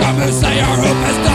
Come and say our hope has.